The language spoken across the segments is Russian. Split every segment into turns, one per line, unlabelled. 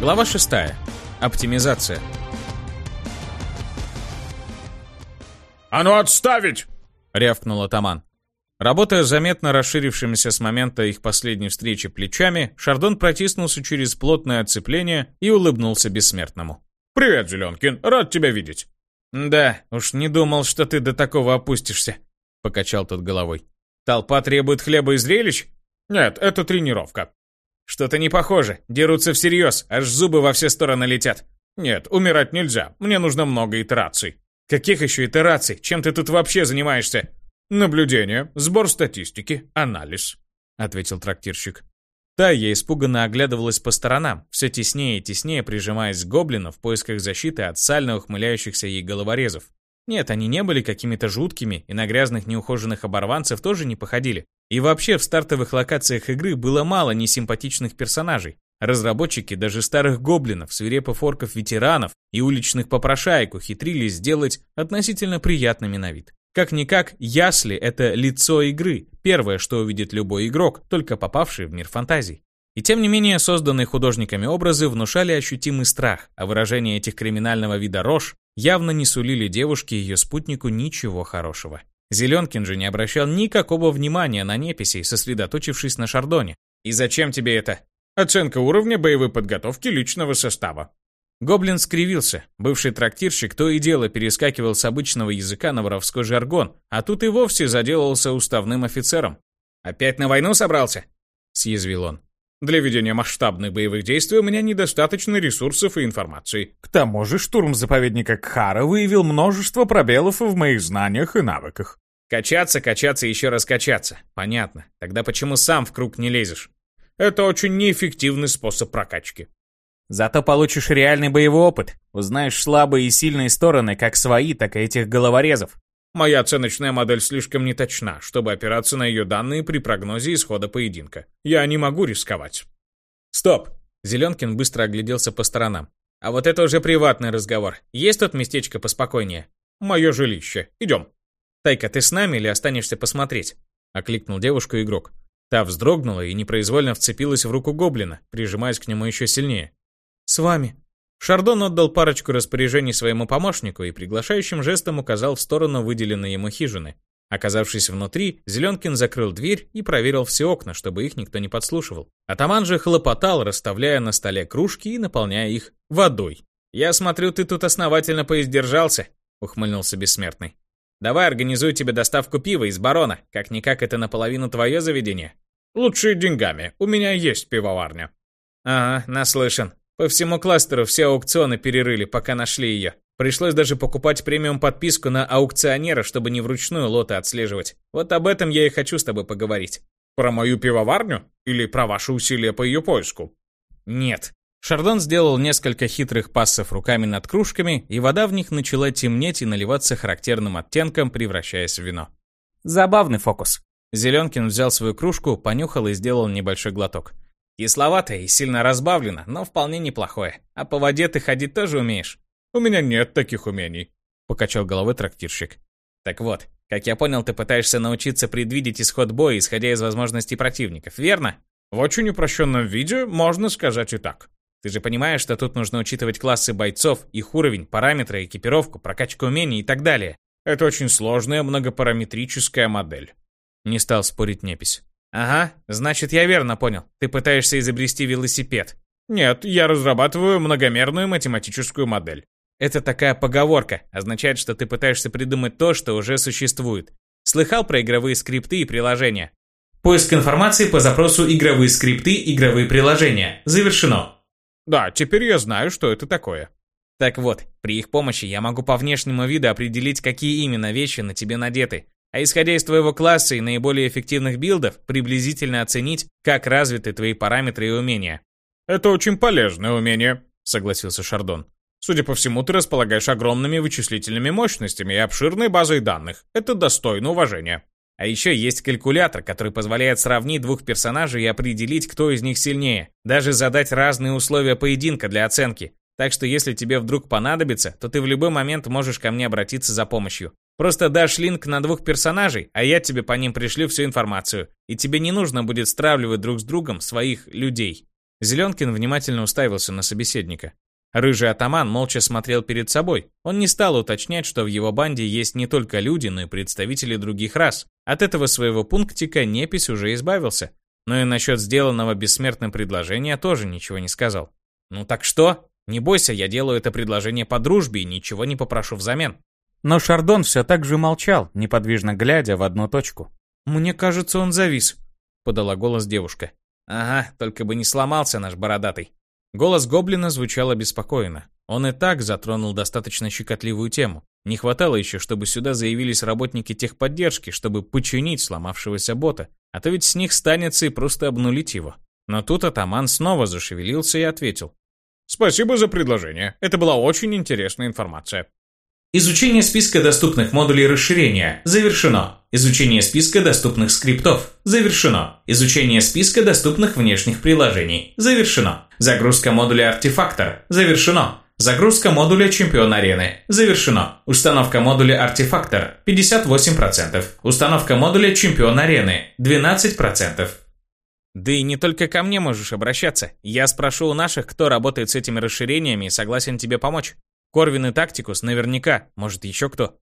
Глава 6. Оптимизация.
«А ну отставить!»
— рявкнул атаман. Работая заметно расширившимися с момента их последней встречи плечами, Шардон протиснулся через плотное оцепление и улыбнулся бессмертному.
«Привет, Зеленкин, рад тебя видеть».
«Да, уж не думал, что ты до такого опустишься», — покачал тот головой. «Толпа требует хлеба и зрелищ?»
«Нет, это тренировка.
Что-то не похоже. Дерутся всерьез, аж зубы во все стороны летят.
Нет, умирать нельзя. Мне нужно много итераций.
Каких еще итераций? Чем ты тут вообще занимаешься?
Наблюдение, сбор статистики, анализ,
ответил трактирщик. Тая испуганно оглядывалась по сторонам, все теснее и теснее прижимаясь к гоблину в поисках защиты от сально ухмыляющихся ей головорезов. Нет, они не были какими-то жуткими, и на грязных неухоженных оборванцев тоже не походили. И вообще в стартовых локациях игры было мало несимпатичных персонажей. Разработчики даже старых гоблинов, свирепых орков-ветеранов и уличных попрошаек ухитрились сделать относительно приятными на вид. Как-никак, ясли — это лицо игры, первое, что увидит любой игрок, только попавший в мир фантазий. И тем не менее, созданные художниками образы внушали ощутимый страх, а выражение этих криминального вида рож явно не сулили девушке и ее спутнику ничего хорошего. Зеленкин же не обращал никакого внимания на неписей, сосредоточившись на Шардоне. «И зачем тебе это?»
«Оценка уровня боевой подготовки личного состава».
Гоблин скривился. Бывший трактирщик то и дело перескакивал с обычного языка на воровской жаргон, а тут и вовсе заделался уставным офицером. «Опять на войну собрался?» — съязвил он.
Для ведения масштабных боевых действий у меня недостаточно ресурсов и информации.
К тому же штурм заповедника Кхара выявил множество пробелов в моих знаниях и навыках.
Качаться, качаться и еще раз качаться. Понятно. Тогда почему сам в круг не лезешь?
Это очень неэффективный способ прокачки.
Зато получишь реальный боевой опыт. Узнаешь слабые и сильные стороны, как свои, так и этих головорезов.
Моя оценочная модель слишком неточна, чтобы опираться на ее данные при прогнозе исхода поединка. Я не могу рисковать.
Стоп! Зеленкин быстро огляделся по сторонам. А вот это уже приватный разговор. Есть тут местечко поспокойнее?
Мое жилище. Идем.
Тайка, ты с нами или останешься посмотреть? Окликнул девушку игрок. Та вздрогнула и непроизвольно вцепилась в руку гоблина, прижимаясь к нему еще сильнее. «С вами», Шардон отдал парочку распоряжений своему помощнику и приглашающим жестом указал в сторону выделенной ему хижины. Оказавшись внутри, Зеленкин закрыл дверь и проверил все окна, чтобы их никто не подслушивал. Атаман же хлопотал, расставляя на столе кружки и наполняя их водой. «Я смотрю, ты тут основательно поиздержался», — ухмыльнулся бессмертный. «Давай организую тебе доставку пива из барона. Как-никак это наполовину твое заведение».
«Лучше деньгами. У меня есть пивоварня».
«Ага, наслышан. По всему кластеру все аукционы перерыли, пока нашли ее. Пришлось даже покупать премиум-подписку на аукционера, чтобы не вручную лоты отслеживать. Вот об этом я и хочу с тобой поговорить.
Про мою пивоварню? Или про ваши усилия по ее поиску?
Нет. Шардон сделал несколько хитрых пассов руками над кружками, и вода в них начала темнеть и наливаться характерным оттенком, превращаясь в вино. Забавный фокус. Зеленкин взял свою кружку, понюхал и сделал небольшой глоток. Кисловатое и сильно разбавлено, но вполне неплохое. А по воде ты ходить тоже умеешь?
У меня нет таких умений,
покачал головой трактирщик. Так вот, как я понял, ты пытаешься научиться предвидеть исход боя, исходя из возможностей противников, верно?
В очень упрощенном виде можно сказать и так.
Ты же понимаешь, что тут нужно учитывать классы бойцов, их уровень, параметры, экипировку, прокачку умений и так далее.
Это очень сложная многопараметрическая модель.
Не стал спорить Непись. «Ага, значит, я верно понял. Ты пытаешься изобрести велосипед».
«Нет, я разрабатываю многомерную математическую модель».
Это такая поговорка, означает, что ты пытаешься придумать то, что уже существует. Слыхал про игровые скрипты и приложения? Поиск информации по запросу «Игровые скрипты, игровые приложения» завершено.
Да, теперь я знаю, что это такое.
Так вот, при их помощи я могу по внешнему виду определить, какие именно вещи на тебе надеты, а исходя из твоего класса и наиболее эффективных билдов, приблизительно оценить, как развиты твои параметры и умения.
«Это очень полезное умение», — согласился Шардон. «Судя по всему, ты располагаешь огромными вычислительными мощностями и обширной базой данных. Это достойно уважения».
А еще есть калькулятор, который позволяет сравнить двух персонажей и определить, кто из них сильнее. Даже задать разные условия поединка для оценки. Так что если тебе вдруг понадобится, то ты в любой момент можешь ко мне обратиться за помощью. Просто дашь линк на двух персонажей, а я тебе по ним пришлю всю информацию. И тебе не нужно будет стравливать друг с другом своих людей. Зеленкин внимательно уставился на собеседника. Рыжий атаман молча смотрел перед собой. Он не стал уточнять, что в его банде есть не только люди, но и представители других рас. От этого своего пунктика Непись уже избавился. Но и насчет сделанного бессмертным предложения тоже ничего не сказал. «Ну так что? Не бойся, я делаю это предложение по дружбе и ничего не попрошу взамен».
Но Шардон все так же молчал, неподвижно глядя в одну точку.
«Мне кажется, он завис», — подала голос девушка. «Ага, только бы не сломался наш бородатый». Голос гоблина звучал обеспокоенно. Он и так затронул достаточно щекотливую тему. Не хватало еще, чтобы сюда заявились работники техподдержки, чтобы починить сломавшегося бота, а то ведь с них станется и просто обнулить его. Но тут атаман снова зашевелился и ответил.
«Спасибо за предложение. Это была очень интересная информация».
Изучение списка доступных модулей расширения завершено. Изучение списка доступных скриптов завершено. Изучение списка доступных внешних приложений завершено. Загрузка модуля артефактор завершено. Загрузка модуля чемпион арены завершено. Установка модуля артефактор 58%. Установка модуля чемпион арены 12%. Да и не только ко мне можешь обращаться. Я спрошу у наших, кто работает с этими расширениями и согласен тебе помочь. Корвин и Тактикус наверняка, может еще кто.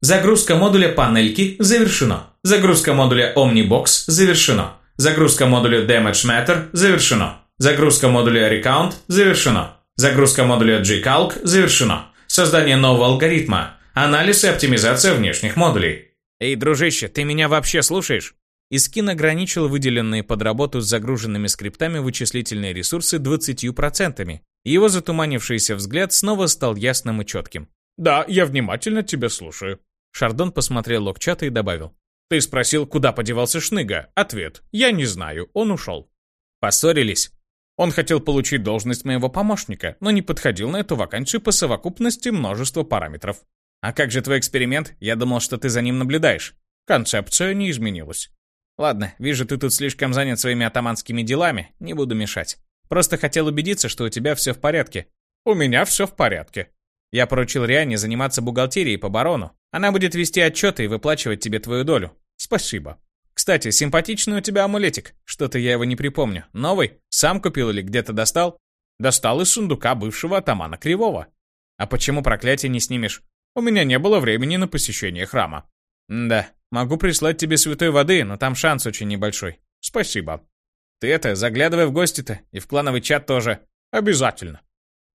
Загрузка модуля панельки завершено. Загрузка модуля Omnibox завершено. Загрузка модуля Damage Matter завершено. Загрузка модуля Recount завершено. Загрузка модуля G-Calc завершено. Создание нового алгоритма. Анализ и оптимизация внешних модулей. Эй, дружище, ты меня вообще слушаешь? Искин ограничил выделенные под работу с загруженными скриптами вычислительные ресурсы 20%, его затуманившийся взгляд снова стал ясным и четким.
«Да, я внимательно тебя слушаю».
Шардон посмотрел Локчата и добавил.
«Ты спросил, куда подевался Шныга? Ответ. Я не знаю, он ушел».
«Поссорились?»
Он хотел получить должность моего помощника, но не подходил на эту вакансию по совокупности множества параметров.
«А как же твой эксперимент? Я думал, что ты за ним наблюдаешь».
Концепция не изменилась.
«Ладно, вижу, ты тут слишком занят своими атаманскими делами, не буду мешать. Просто хотел убедиться, что у тебя все в порядке.
У меня все в порядке.
Я поручил Риане заниматься бухгалтерией по барону. Она будет вести отчеты и выплачивать тебе твою долю.
Спасибо.
Кстати, симпатичный у тебя амулетик. Что-то я его не припомню. Новый? Сам купил или где-то достал?
Достал из сундука бывшего атамана Кривого.
А почему проклятие не снимешь?
У меня не было времени на посещение храма.
да, могу прислать тебе святой воды, но там шанс очень небольшой.
Спасибо.
Ты это, заглядывай в гости-то, и в клановый чат тоже.
Обязательно.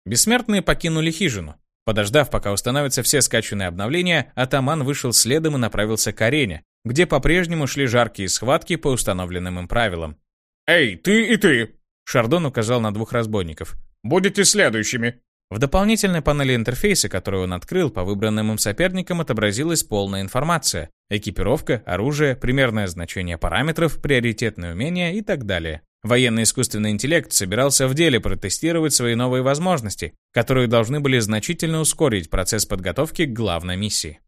Бессмертные покинули хижину. Подождав, пока установятся все скачанные обновления, атаман вышел следом и направился к арене, где по-прежнему шли жаркие схватки по установленным им правилам.
«Эй, ты и ты!»
Шардон указал на двух разбойников.
«Будете следующими!»
В дополнительной панели интерфейса, которую он открыл, по выбранным им соперникам отобразилась полная информация. Экипировка, оружие, примерное значение параметров, приоритетные умения и так далее. Военный искусственный интеллект собирался в деле протестировать свои новые возможности, которые должны были значительно ускорить процесс подготовки к главной миссии.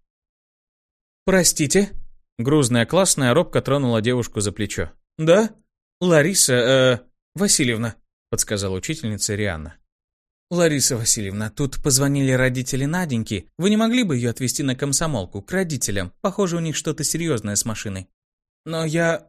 «Простите?»
Грузная классная робко тронула девушку за плечо.
«Да? Лариса, э, Васильевна», —
подсказала учительница Рианна.
«Лариса Васильевна, тут позвонили родители Наденьки. Вы не могли бы ее отвезти на комсомолку, к родителям? Похоже, у них что-то серьезное с машиной». «Но я...»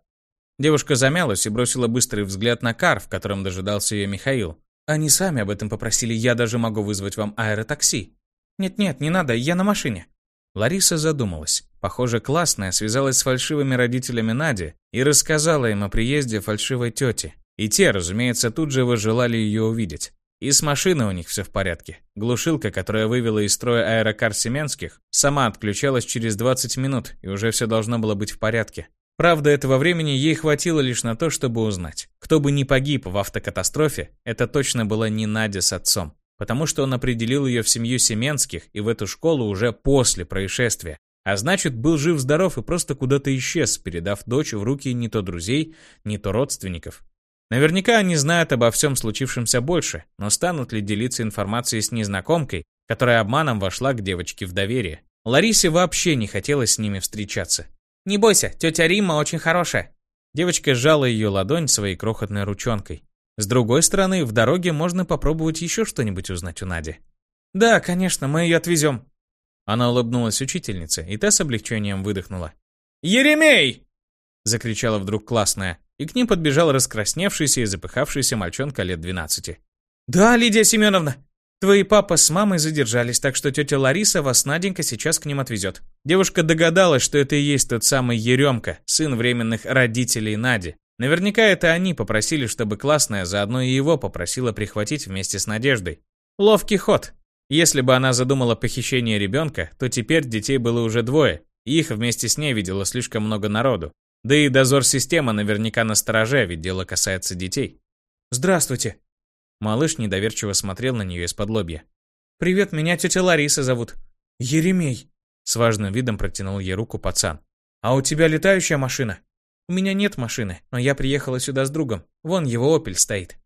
Девушка замялась и бросила быстрый взгляд на кар, в котором дожидался ее Михаил.
«Они сами об этом попросили, я даже могу вызвать вам аэротакси». «Нет-нет, не надо, я на машине».
Лариса задумалась. Похоже, классная связалась с фальшивыми родителями Нади и рассказала им о приезде фальшивой тети. И те, разумеется, тут же возжелали ее увидеть. И с машиной у них все в порядке. Глушилка, которая вывела из строя аэрокар Семенских, сама отключалась через 20 минут, и уже все должно было быть в порядке. Правда, этого времени ей хватило лишь на то, чтобы узнать. Кто бы ни погиб в автокатастрофе, это точно была не Надя с отцом. Потому что он определил ее в семью Семенских и в эту школу уже после происшествия. А значит, был жив-здоров и просто куда-то исчез, передав дочь в руки не то друзей, не то родственников. Наверняка они знают обо всем случившемся больше, но станут ли делиться информацией с незнакомкой, которая обманом вошла к девочке в доверие? Ларисе вообще не хотелось с ними встречаться.
«Не бойся, тетя Римма очень хорошая».
Девочка сжала ее ладонь своей крохотной ручонкой. С другой стороны, в дороге можно попробовать еще что-нибудь узнать у Нади.
«Да, конечно, мы ее отвезем».
Она улыбнулась учительнице, и та с облегчением выдохнула.
«Еремей!»
— закричала вдруг классная. И к ним подбежал раскрасневшийся и запыхавшийся мальчонка лет 12.
«Да, Лидия Семеновна, твои папа с мамой задержались, так что тетя Лариса вас Наденька сейчас к ним отвезет».
Девушка догадалась, что это и есть тот самый Еремка, сын временных родителей Нади. Наверняка это они попросили, чтобы классная заодно и его попросила прихватить вместе с Надеждой. Ловкий ход. Если бы она задумала похищение ребенка, то теперь детей было уже двое, и их вместе с ней видело слишком много народу. Да и дозор системы наверняка на стороже, ведь дело касается детей.
«Здравствуйте».
Малыш недоверчиво смотрел на нее из-под лобья.
«Привет, меня тетя Лариса зовут». «Еремей», —
с важным видом протянул ей руку пацан.
«А у тебя летающая машина?»
«У меня нет машины, но я приехала сюда с другом. Вон его «Опель» стоит».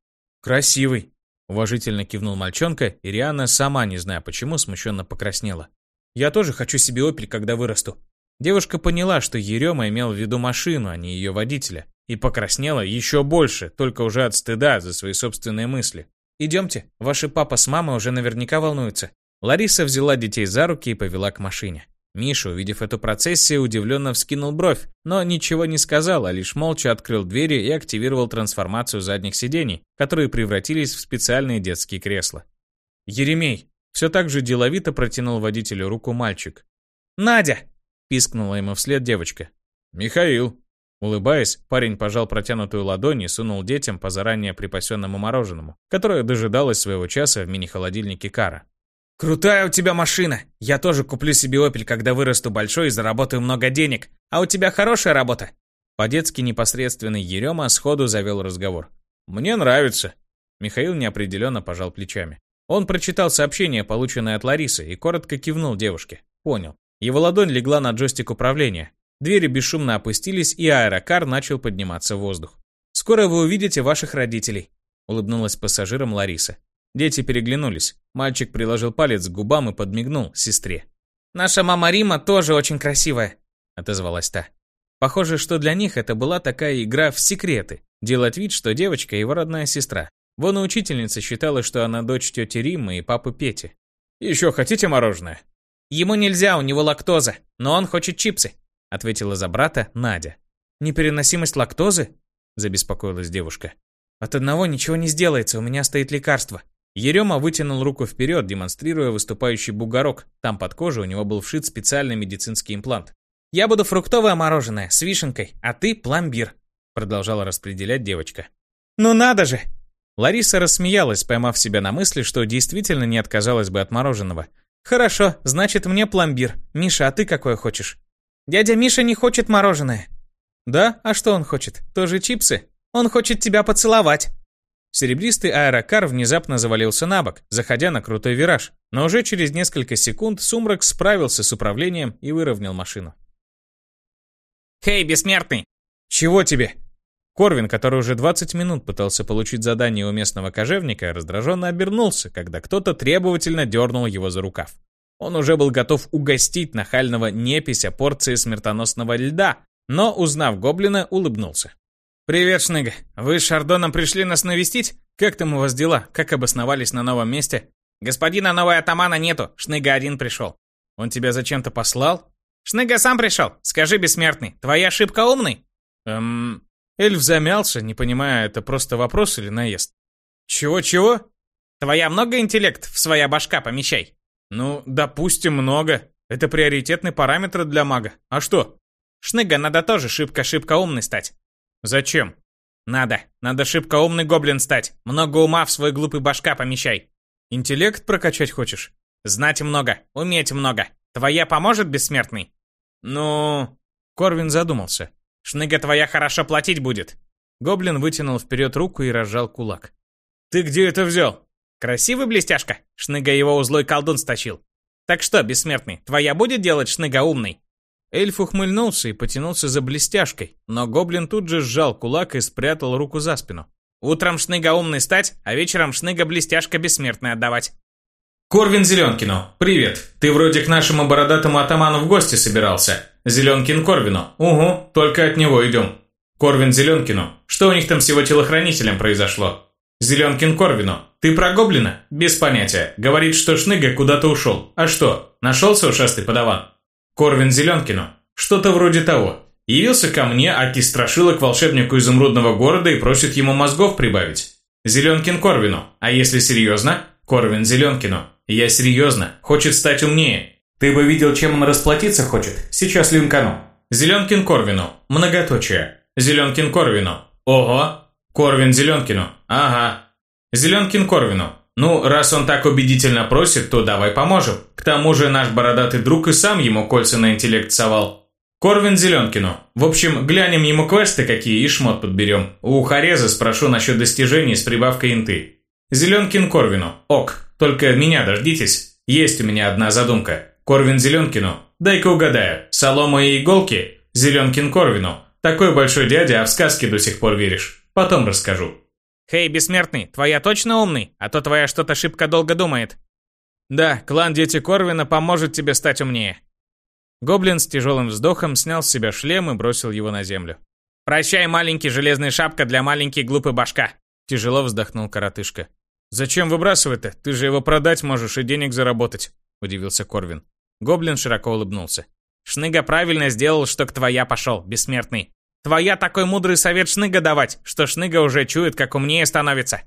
«Красивый», —
уважительно кивнул мальчонка, и Риана, сама не зная почему, смущенно покраснела.
«Я тоже хочу себе «Опель», когда вырасту».
Девушка поняла, что Ерема имел в виду машину, а не ее водителя, и покраснела еще больше, только уже от стыда за свои собственные мысли.
«Идемте, ваши папа с мамой уже наверняка волнуются».
Лариса взяла детей за руки и повела к машине. Миша, увидев эту процессию, удивленно вскинул бровь, но ничего не сказал, а лишь молча открыл двери и активировал трансформацию задних сидений, которые превратились в специальные детские кресла.
«Еремей!»
Все так же деловито протянул водителю руку мальчик.
«Надя!»
Пискнула ему вслед девочка.
«Михаил».
Улыбаясь, парень пожал протянутую ладонь и сунул детям по заранее припасенному мороженому, которое дожидалось своего часа в мини-холодильнике Кара.
«Крутая у тебя машина! Я тоже куплю себе «Опель», когда вырасту большой и заработаю много денег. А у тебя хорошая работа?»
По-детски непосредственный Ерема сходу завел разговор.
«Мне нравится».
Михаил неопределенно пожал плечами. Он прочитал сообщение, полученное от Ларисы, и коротко кивнул девушке. Понял. Его ладонь легла на джойстик управления. Двери бесшумно опустились, и аэрокар начал подниматься в воздух.
«Скоро вы увидите ваших родителей», —
улыбнулась пассажирам Лариса. Дети переглянулись. Мальчик приложил палец к губам и подмигнул сестре.
«Наша мама Рима тоже очень красивая», —
отозвалась та. Похоже, что для них это была такая игра в секреты. Делать вид, что девочка его родная сестра. Вон и учительница считала, что она дочь тети Риммы и папы Пети.
«Еще хотите мороженое?»
«Ему нельзя, у него лактоза, но он хочет чипсы», —
ответила за брата Надя.
«Непереносимость лактозы?»
— забеспокоилась девушка.
«От одного ничего не сделается, у меня стоит лекарство».
Ерема вытянул руку вперед, демонстрируя выступающий бугорок. Там под кожей у него был вшит специальный медицинский имплант.
«Я буду фруктовое мороженое с вишенкой, а ты пломбир», —
продолжала распределять девочка.
«Ну надо же!»
Лариса рассмеялась, поймав себя на мысли, что действительно не отказалась бы от мороженого.
«Хорошо, значит мне пломбир. Миша, а ты какое хочешь?» «Дядя Миша не хочет мороженое».
«Да? А что он хочет? Тоже чипсы?»
«Он хочет тебя поцеловать».
Серебристый аэрокар внезапно завалился на бок, заходя на крутой вираж, но уже через несколько секунд Сумрак справился с управлением и выровнял машину.
«Хей, бессмертный!»
«Чего тебе?» Корвин, который уже 20 минут пытался получить задание у местного кожевника, раздраженно обернулся, когда кто-то требовательно дернул его за рукав. Он уже был готов угостить нахального непися порции смертоносного льда, но, узнав гоблина, улыбнулся.
«Привет, Шныга. Вы с Шардоном пришли нас навестить? Как там у вас дела? Как обосновались на новом месте?» «Господина нового атамана нету. Шныга один пришел».
«Он тебя зачем-то послал?»
«Шныга сам пришел. Скажи, бессмертный, твоя ошибка умный?»
«Эм, Эльф замялся, не понимая, это просто вопрос или наезд.
«Чего-чего?» «Твоя много интеллект в своя башка помещай».
«Ну, допустим, много. Это приоритетный параметр для мага. А что?»
«Шныга, надо тоже шибко-шибко умный стать».
«Зачем?»
«Надо. Надо шибко умный гоблин стать. Много ума в свой глупый башка помещай».
«Интеллект прокачать хочешь?»
«Знать много. Уметь много. Твоя поможет, бессмертный?»
«Ну...» Корвин задумался.
Шныга твоя хорошо платить будет.
Гоблин вытянул вперед руку и разжал кулак.
Ты где это взял?
Красивый блестяшка. Шныга его у злой колдун стащил. Так что, бессмертный, твоя будет делать шныга умный?
Эльф ухмыльнулся и потянулся за блестяшкой, но гоблин тут же сжал кулак и спрятал руку за спину.
Утром шныга умный стать, а вечером шныга блестяшка бессмертная отдавать.
Корвин Зеленкину, привет. Ты вроде к нашему бородатому атаману в гости собирался. Зеленкин Корвину. Угу, только от него идем. Корвин Зеленкину. Что у них там с его телохранителем произошло? Зеленкин Корвину. Ты про гоблина? Без понятия. Говорит, что Шныга куда-то ушел. А что, нашелся ушастый подаван? Корвин Зеленкину. Что-то вроде того. Явился ко мне Аки Страшила к волшебнику изумрудного города и просит ему мозгов прибавить. Зеленкин Корвину. А если серьезно? Корвин Зеленкину. Я серьезно. Хочет стать умнее. Ты бы видел, чем он расплатиться хочет. Сейчас линкану. Зеленкин Корвину. Многоточие. Зеленкин Корвину. Ого. Корвин Зеленкину. Ага. Зеленкин Корвину. Ну, раз он так убедительно просит, то давай поможем. К тому же наш бородатый друг и сам ему кольца на интеллект совал. Корвин Зеленкину. В общем, глянем ему квесты какие и шмот подберем. У Хареза спрошу насчет достижений с прибавкой инты. Зеленкин Корвину. Ок, только меня дождитесь. Есть у меня одна задумка. Корвин Зеленкину. Дай-ка угадаю. Солома и иголки? Зеленкин Корвину. Такой большой дядя, а в сказки до сих пор веришь. Потом расскажу.
«Хей, бессмертный, твоя точно умный? А то твоя что-то шибко долго думает».
«Да, клан Дети Корвина поможет тебе стать умнее».
Гоблин с тяжелым вздохом снял с себя шлем и бросил его на землю. «Прощай, маленький железный шапка для маленький глупый башка!»
Тяжело вздохнул коротышка. «Зачем выбрасывать-то? Ты же его продать можешь и денег заработать», — удивился Корвин. Гоблин широко улыбнулся.
«Шныга правильно сделал, что к твоя пошел, бессмертный. Твоя такой мудрый совет Шныга давать, что Шныга уже чует, как умнее становится.